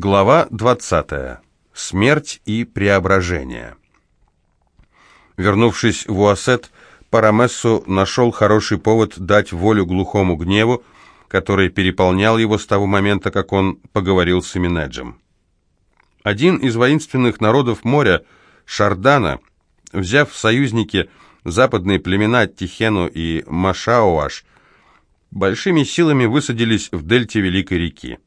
Глава 20. Смерть и преображение. Вернувшись в Уасет, Парамессу нашел хороший повод дать волю глухому гневу, который переполнял его с того момента, как он поговорил с Эминеджем. Один из воинственных народов моря, Шардана, взяв в союзники западные племена Тихену и Машауаш, большими силами высадились в дельте Великой реки.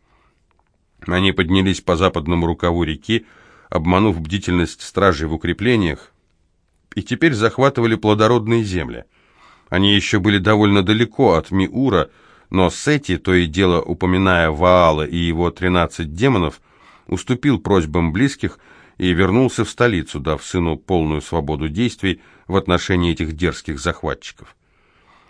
Они поднялись по западному рукаву реки, обманув бдительность стражей в укреплениях, и теперь захватывали плодородные земли. Они еще были довольно далеко от Миура, но Сети, то и дело упоминая Ваала и его тринадцать демонов, уступил просьбам близких и вернулся в столицу, дав сыну полную свободу действий в отношении этих дерзких захватчиков.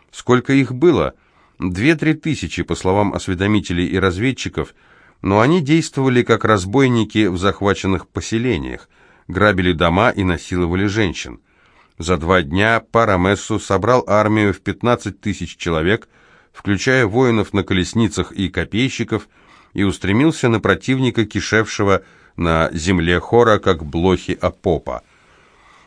Сколько их было? Две-три тысячи, по словам осведомителей и разведчиков – но они действовали как разбойники в захваченных поселениях, грабили дома и насиловали женщин. За два дня Парамессу собрал армию в 15 тысяч человек, включая воинов на колесницах и копейщиков, и устремился на противника, кишевшего на земле хора, как блохи Апопа.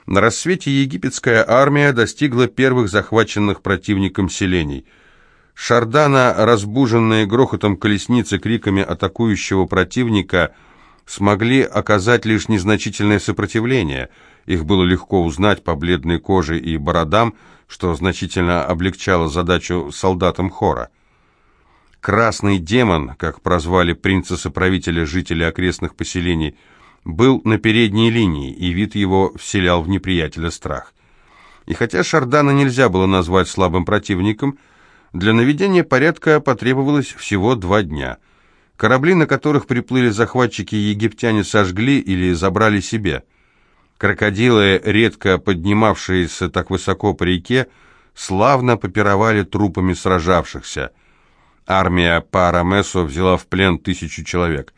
На рассвете египетская армия достигла первых захваченных противником селений – Шардана, разбуженные грохотом колесницы, криками атакующего противника, смогли оказать лишь незначительное сопротивление. Их было легко узнать по бледной коже и бородам, что значительно облегчало задачу солдатам хора. «Красный демон», как прозвали принца-соправителя жителей окрестных поселений, был на передней линии, и вид его вселял в неприятеля страх. И хотя Шардана нельзя было назвать слабым противником, для наведения порядка потребовалось всего два дня. Корабли, на которых приплыли захватчики, египтяне сожгли или забрали себе. Крокодилы, редко поднимавшиеся так высоко по реке, славно попировали трупами сражавшихся. Армия Парамесо взяла в плен тысячу человек.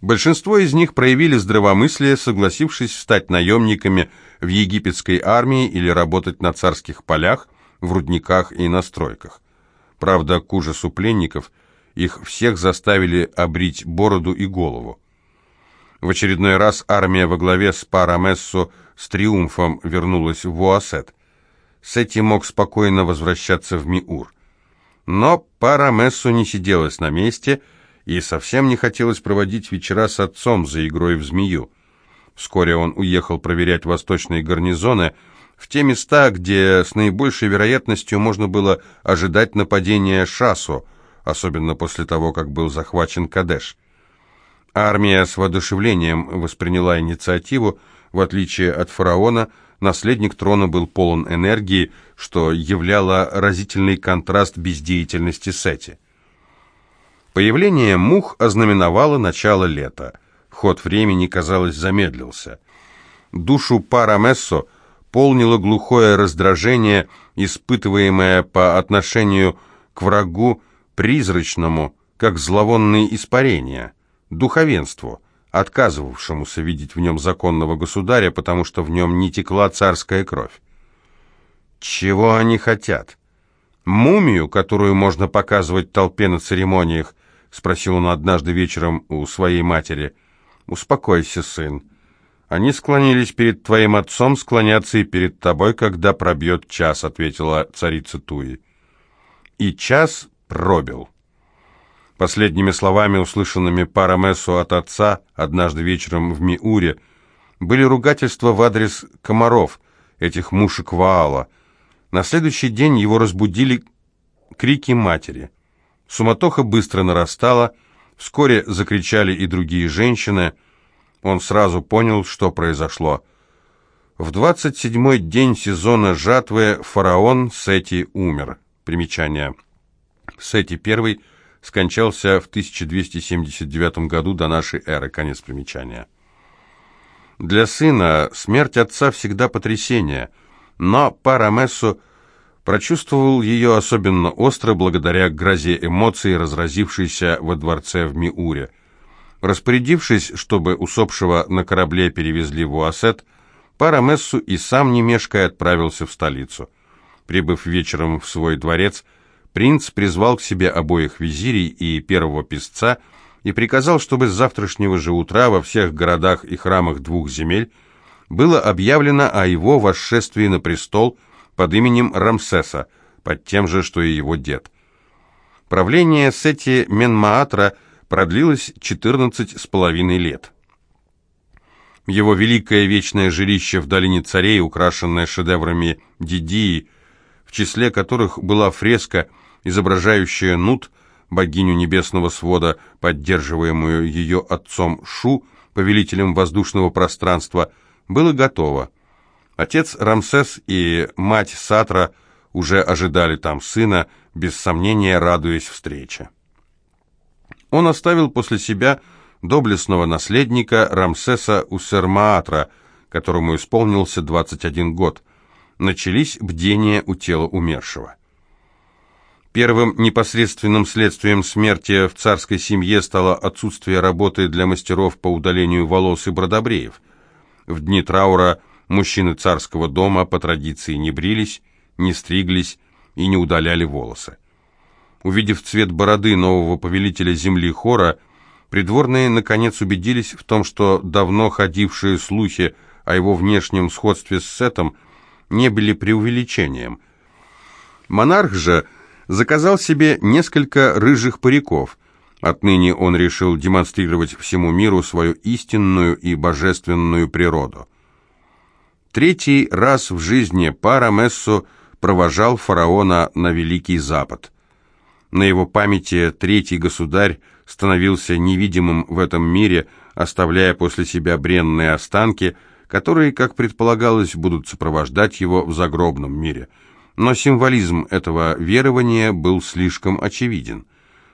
Большинство из них проявили здравомыслие, согласившись стать наемниками в египетской армии или работать на царских полях, в рудниках и на стройках. Правда, к ужасу пленников, их всех заставили обрить бороду и голову. В очередной раз армия во главе с Парамессо с триумфом вернулась в Уасет. Сети мог спокойно возвращаться в Миур. Но Парамессо не сиделась на месте и совсем не хотелось проводить вечера с отцом за игрой в змею. Вскоре он уехал проверять восточные гарнизоны, в те места, где с наибольшей вероятностью можно было ожидать нападения Шасу, особенно после того, как был захвачен Кадеш. Армия с воодушевлением восприняла инициативу, в отличие от фараона, наследник трона был полон энергии, что являло разительный контраст бездеятельности Сети. Появление мух ознаменовало начало лета. Ход времени, казалось, замедлился. Душу Парамессо – полнило глухое раздражение, испытываемое по отношению к врагу призрачному, как зловонные испарения, духовенству, отказывавшемуся видеть в нем законного государя, потому что в нем не текла царская кровь. Чего они хотят? Мумию, которую можно показывать толпе на церемониях, спросил он однажды вечером у своей матери. «Успокойся, сын. «Они склонились перед твоим отцом, склонятся и перед тобой, когда пробьет час», — ответила царица Туи. И час пробил. Последними словами, услышанными Парамесу от отца однажды вечером в Миуре, были ругательства в адрес комаров, этих мушек Ваала. На следующий день его разбудили крики матери. Суматоха быстро нарастала, вскоре закричали и другие женщины — он сразу понял, что произошло. В 27-й день сезона жатвы фараон Сети умер. Примечание. Сети I скончался в 1279 году до нашей эры. Конец примечания. Для сына смерть отца всегда потрясение, но Парамессо прочувствовал ее особенно остро благодаря грозе эмоций, разразившейся во дворце в Миуре. Распорядившись, чтобы усопшего на корабле перевезли в Уасет, Парамессу и сам не отправился в столицу. Прибыв вечером в свой дворец, принц призвал к себе обоих визирей и первого писца и приказал, чтобы с завтрашнего же утра во всех городах и храмах двух земель было объявлено о его восшествии на престол под именем Рамсеса, под тем же, что и его дед. Правление Сети Менмаатра продлилось 14 с половиной лет. Его великое вечное жилище в долине царей, украшенное шедеврами Дидии, в числе которых была фреска, изображающая Нут, богиню небесного свода, поддерживаемую ее отцом Шу, повелителем воздушного пространства, было готово. Отец Рамсес и мать Сатра уже ожидали там сына, без сомнения радуясь встрече. Он оставил после себя доблестного наследника Рамсеса Усермаатра, которому исполнился 21 год. Начались бдения у тела умершего. Первым непосредственным следствием смерти в царской семье стало отсутствие работы для мастеров по удалению волос и бродобреев. В дни траура мужчины царского дома по традиции не брились, не стриглись и не удаляли волосы. Увидев цвет бороды нового повелителя земли Хора, придворные наконец убедились в том, что давно ходившие слухи о его внешнем сходстве с Сетом не были преувеличением. Монарх же заказал себе несколько рыжих париков. Отныне он решил демонстрировать всему миру свою истинную и божественную природу. Третий раз в жизни Парамессо провожал фараона на Великий Запад. На его памяти третий государь становился невидимым в этом мире, оставляя после себя бренные останки, которые, как предполагалось, будут сопровождать его в загробном мире. Но символизм этого верования был слишком очевиден.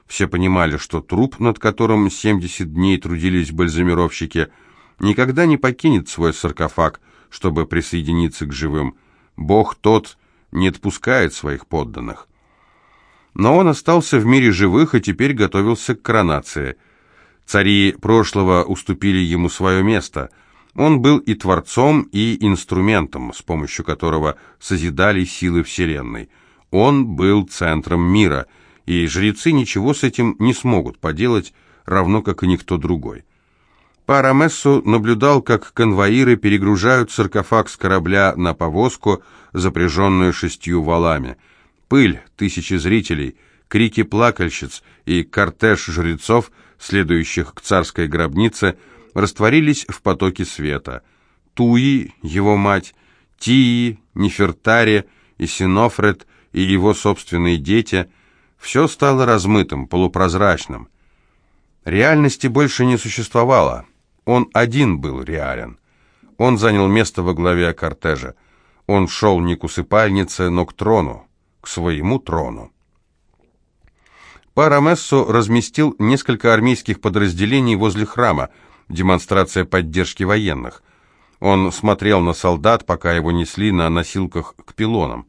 Все понимали, что труп, над которым 70 дней трудились бальзамировщики, никогда не покинет свой саркофаг, чтобы присоединиться к живым. Бог тот не отпускает своих подданных. Но он остался в мире живых и теперь готовился к коронации. Цари прошлого уступили ему свое место. Он был и творцом, и инструментом, с помощью которого созидали силы Вселенной. Он был центром мира, и жрецы ничего с этим не смогут поделать, равно как и никто другой. Парамессу наблюдал, как конвоиры перегружают саркофаг с корабля на повозку, запряженную шестью валами – пыль, тысячи зрителей, крики плакальщиц и кортеж жрецов, следующих к царской гробнице, растворились в потоке света. Туи, его мать, Тии, Нефертари и Синофред и его собственные дети – все стало размытым, полупрозрачным. Реальности больше не существовало. Он один был реален. Он занял место во главе кортежа. Он шел не к усыпальнице, но к трону к своему трону. Парамессо разместил несколько армейских подразделений возле храма, демонстрация поддержки военных. Он смотрел на солдат, пока его несли на носилках к пилонам.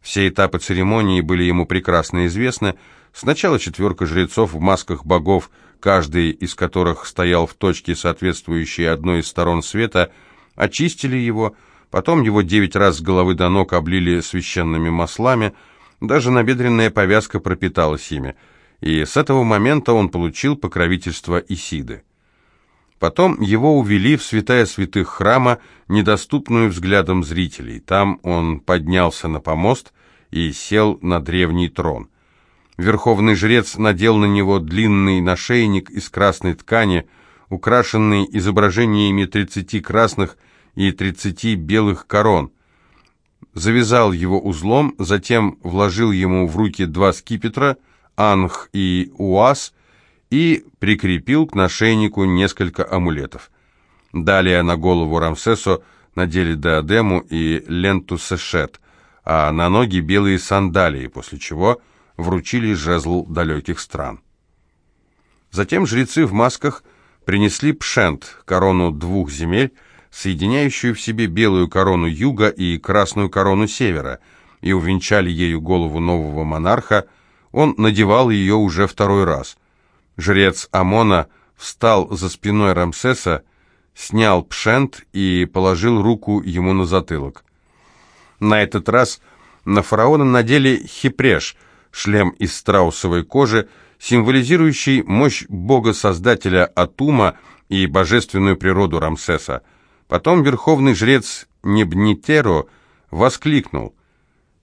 Все этапы церемонии были ему прекрасно известны. Сначала четверка жрецов в масках богов, каждый из которых стоял в точке, соответствующей одной из сторон света, очистили его, Потом его девять раз с головы до ног облили священными маслами, даже набедренная повязка пропиталась ими, и с этого момента он получил покровительство Исиды. Потом его увели в святая святых храма, недоступную взглядом зрителей. Там он поднялся на помост и сел на древний трон. Верховный жрец надел на него длинный нашейник из красной ткани, украшенный изображениями тридцати красных и тридцати белых корон. Завязал его узлом, затем вложил ему в руки два скипетра, анх и уаз, и прикрепил к нашейнику несколько амулетов. Далее на голову Рамсесу надели диадему и ленту сешет, а на ноги белые сандалии, после чего вручили жезл далеких стран. Затем жрецы в масках принесли пшент, корону двух земель, соединяющую в себе белую корону юга и красную корону севера, и увенчали ею голову нового монарха, он надевал ее уже второй раз. Жрец Амона встал за спиной Рамсеса, снял пшент и положил руку ему на затылок. На этот раз на фараона надели хипреш, шлем из страусовой кожи, символизирующий мощь бога-создателя Атума и божественную природу Рамсеса. Потом верховный жрец Небнитеро воскликнул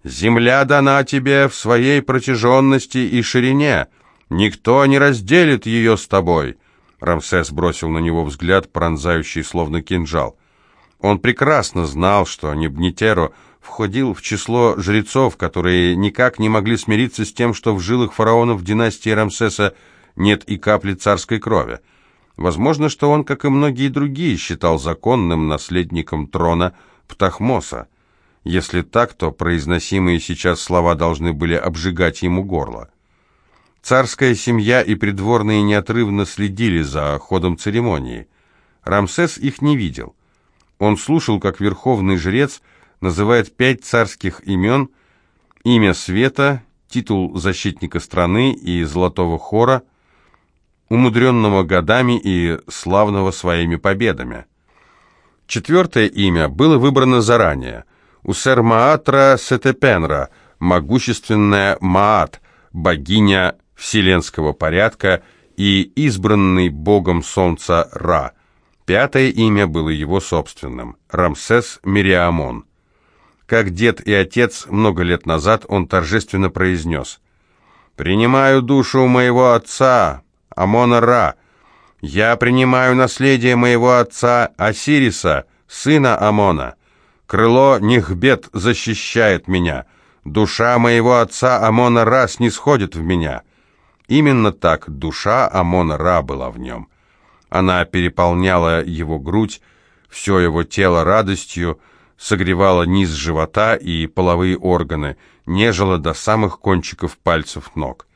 «Земля дана тебе в своей протяженности и ширине, никто не разделит ее с тобой». Рамсес бросил на него взгляд, пронзающий словно кинжал. Он прекрасно знал, что Небнитеро входил в число жрецов, которые никак не могли смириться с тем, что в жилах фараонов династии Рамсеса нет и капли царской крови. Возможно, что он, как и многие другие, считал законным наследником трона Птахмоса. Если так, то произносимые сейчас слова должны были обжигать ему горло. Царская семья и придворные неотрывно следили за ходом церемонии. Рамсес их не видел. Он слушал, как верховный жрец называет пять царских имен, имя света, титул защитника страны и золотого хора, умудренного годами и славного своими победами. Четвертое имя было выбрано заранее. Усер Маатра Сетепенра, могущественная Маат, богиня вселенского порядка и избранный богом солнца Ра. Пятое имя было его собственным – Рамсес Мириамон. Как дед и отец много лет назад он торжественно произнес «Принимаю душу моего отца, Амона Ра. Я принимаю наследие моего отца Осириса, сына Амона. Крыло Нихбет защищает меня. Душа моего отца Амона Ра снисходит в меня». Именно так душа Амона Ра была в нем. Она переполняла его грудь, все его тело радостью, согревала низ живота и половые органы, нежила до самых кончиков пальцев ног.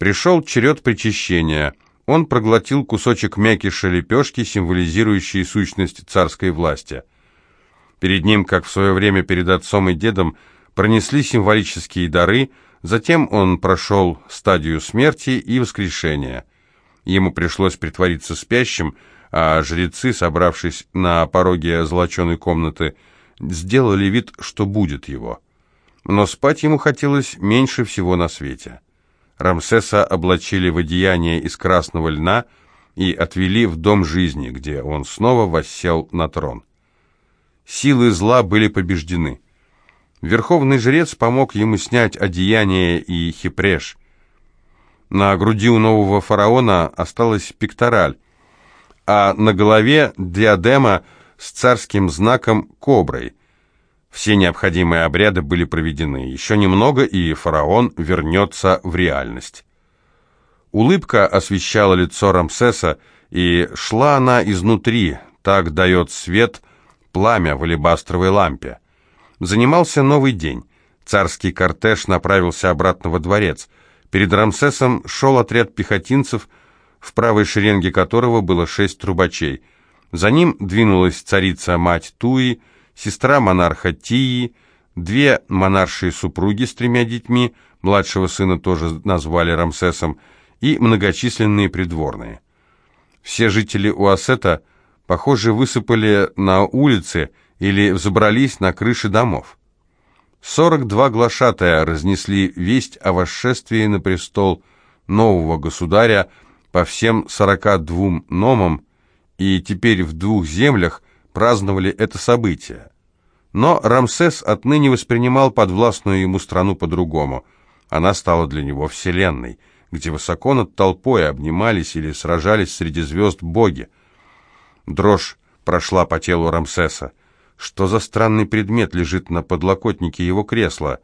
Пришел черед причащения. Он проглотил кусочек мякиша лепешки, символизирующей сущность царской власти. Перед ним, как в свое время перед отцом и дедом, пронесли символические дары, затем он прошел стадию смерти и воскрешения. Ему пришлось притвориться спящим, а жрецы, собравшись на пороге золоченой комнаты, сделали вид, что будет его. Но спать ему хотелось меньше всего на свете. Рамсеса облачили в одеяние из красного льна и отвели в дом жизни, где он снова воссел на трон. Силы зла были побеждены. Верховный жрец помог ему снять одеяние и хипреш. На груди у нового фараона осталась пектораль, а на голове диадема с царским знаком коброй. Все необходимые обряды были проведены. Еще немного, и фараон вернется в реальность. Улыбка освещала лицо Рамсеса, и шла она изнутри, так дает свет пламя в алебастровой лампе. Занимался новый день. Царский кортеж направился обратно во дворец. Перед Рамсесом шел отряд пехотинцев, в правой шеренге которого было шесть трубачей. За ним двинулась царица-мать Туи, сестра монарха Тии, две монаршие супруги с тремя детьми, младшего сына тоже назвали Рамсесом, и многочисленные придворные. Все жители Уасета, похоже, высыпали на улицы или взобрались на крыши домов. 42 глашатая разнесли весть о восшествии на престол нового государя по всем 42 номам, и теперь в двух землях праздновали это событие. Но Рамсес отныне воспринимал подвластную ему страну по-другому. Она стала для него вселенной, где высоко над толпой обнимались или сражались среди звезд боги. Дрожь прошла по телу Рамсеса. Что за странный предмет лежит на подлокотнике его кресла?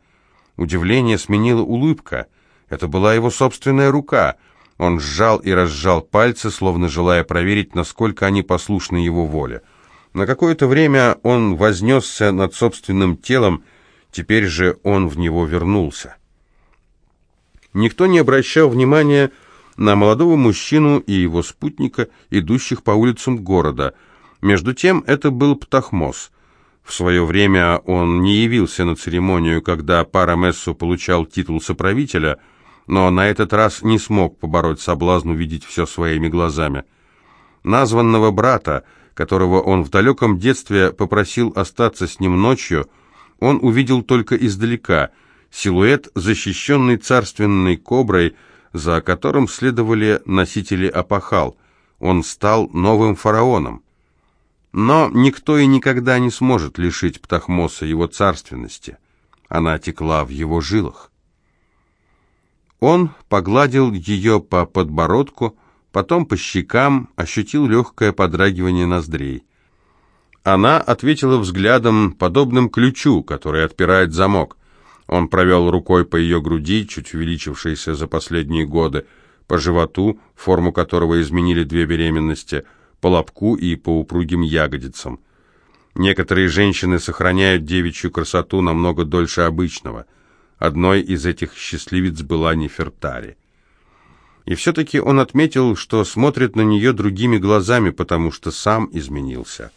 Удивление сменила улыбка. Это была его собственная рука. Он сжал и разжал пальцы, словно желая проверить, насколько они послушны его воле. На какое-то время он вознесся над собственным телом, теперь же он в него вернулся. Никто не обращал внимания на молодого мужчину и его спутника, идущих по улицам города. Между тем это был Птахмос. В свое время он не явился на церемонию, когда Парамессу получал титул соправителя, но на этот раз не смог побороть соблазн увидеть все своими глазами. Названного брата, которого он в далеком детстве попросил остаться с ним ночью, он увидел только издалека, силуэт, защищенный царственной коброй, за которым следовали носители опахал. Он стал новым фараоном. Но никто и никогда не сможет лишить Птахмоса его царственности. Она текла в его жилах. Он погладил ее по подбородку, потом по щекам, ощутил легкое подрагивание ноздрей. Она ответила взглядом, подобным ключу, который отпирает замок. Он провел рукой по ее груди, чуть увеличившейся за последние годы, по животу, форму которого изменили две беременности, по лобку и по упругим ягодицам. Некоторые женщины сохраняют девичью красоту намного дольше обычного. Одной из этих счастливиц была Нефертари. И все-таки он отметил, что смотрит на нее другими глазами, потому что сам изменился.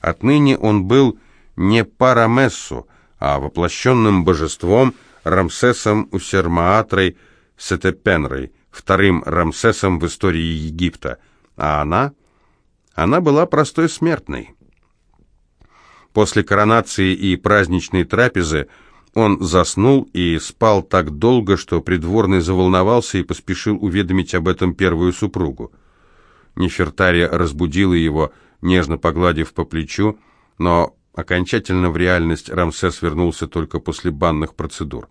Отныне он был не Парамессу, а воплощенным божеством Рамсесом Усермаатрой Сетепенрой, вторым Рамсесом в истории Египта, а она... Она была простой смертной. После коронации и праздничной трапезы он заснул и спал так долго, что придворный заволновался и поспешил уведомить об этом первую супругу. Нефертария разбудила его, нежно погладив по плечу, но окончательно в реальность Рамсес вернулся только после банных процедур.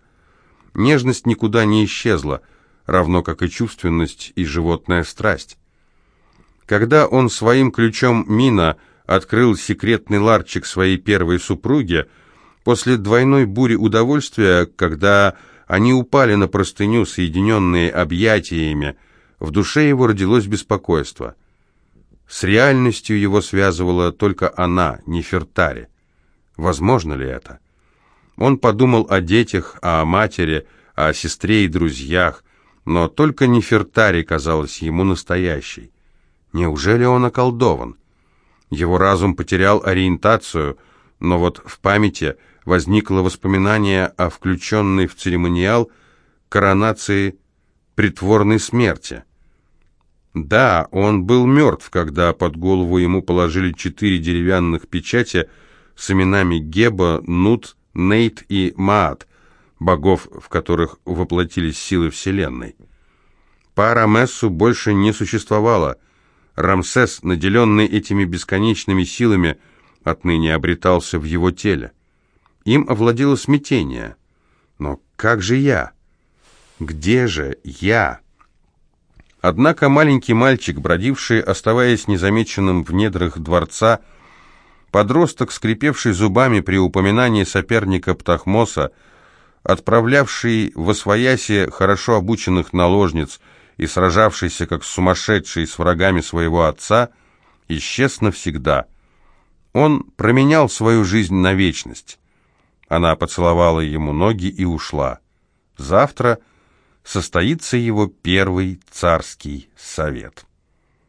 Нежность никуда не исчезла, равно как и чувственность и животная страсть. Когда он своим ключом Мина открыл секретный ларчик своей первой супруги, после двойной бури удовольствия, когда они упали на простыню, соединенные объятиями, в душе его родилось беспокойство. С реальностью его связывала только она, Нефертари. Возможно ли это? Он подумал о детях, о матери, о сестре и друзьях, но только Нефертари казалась ему настоящей. Неужели он околдован? Его разум потерял ориентацию, но вот в памяти возникло воспоминание о включенной в церемониал коронации притворной смерти. Да, он был мертв, когда под голову ему положили четыре деревянных печати с именами Геба, Нут, Нейт и Маат, богов, в которых воплотились силы Вселенной. Пара Мессу больше не существовало – Рамсес, наделенный этими бесконечными силами, отныне обретался в его теле. Им овладело смятение. Но как же я? Где же я? Однако маленький мальчик, бродивший, оставаясь незамеченным в недрах дворца, подросток, скрипевший зубами при упоминании соперника Птахмоса, отправлявший в освояси хорошо обученных наложниц – и сражавшийся как сумасшедший с врагами своего отца, исчез навсегда. Он променял свою жизнь на вечность. Она поцеловала ему ноги и ушла. Завтра состоится его первый царский совет.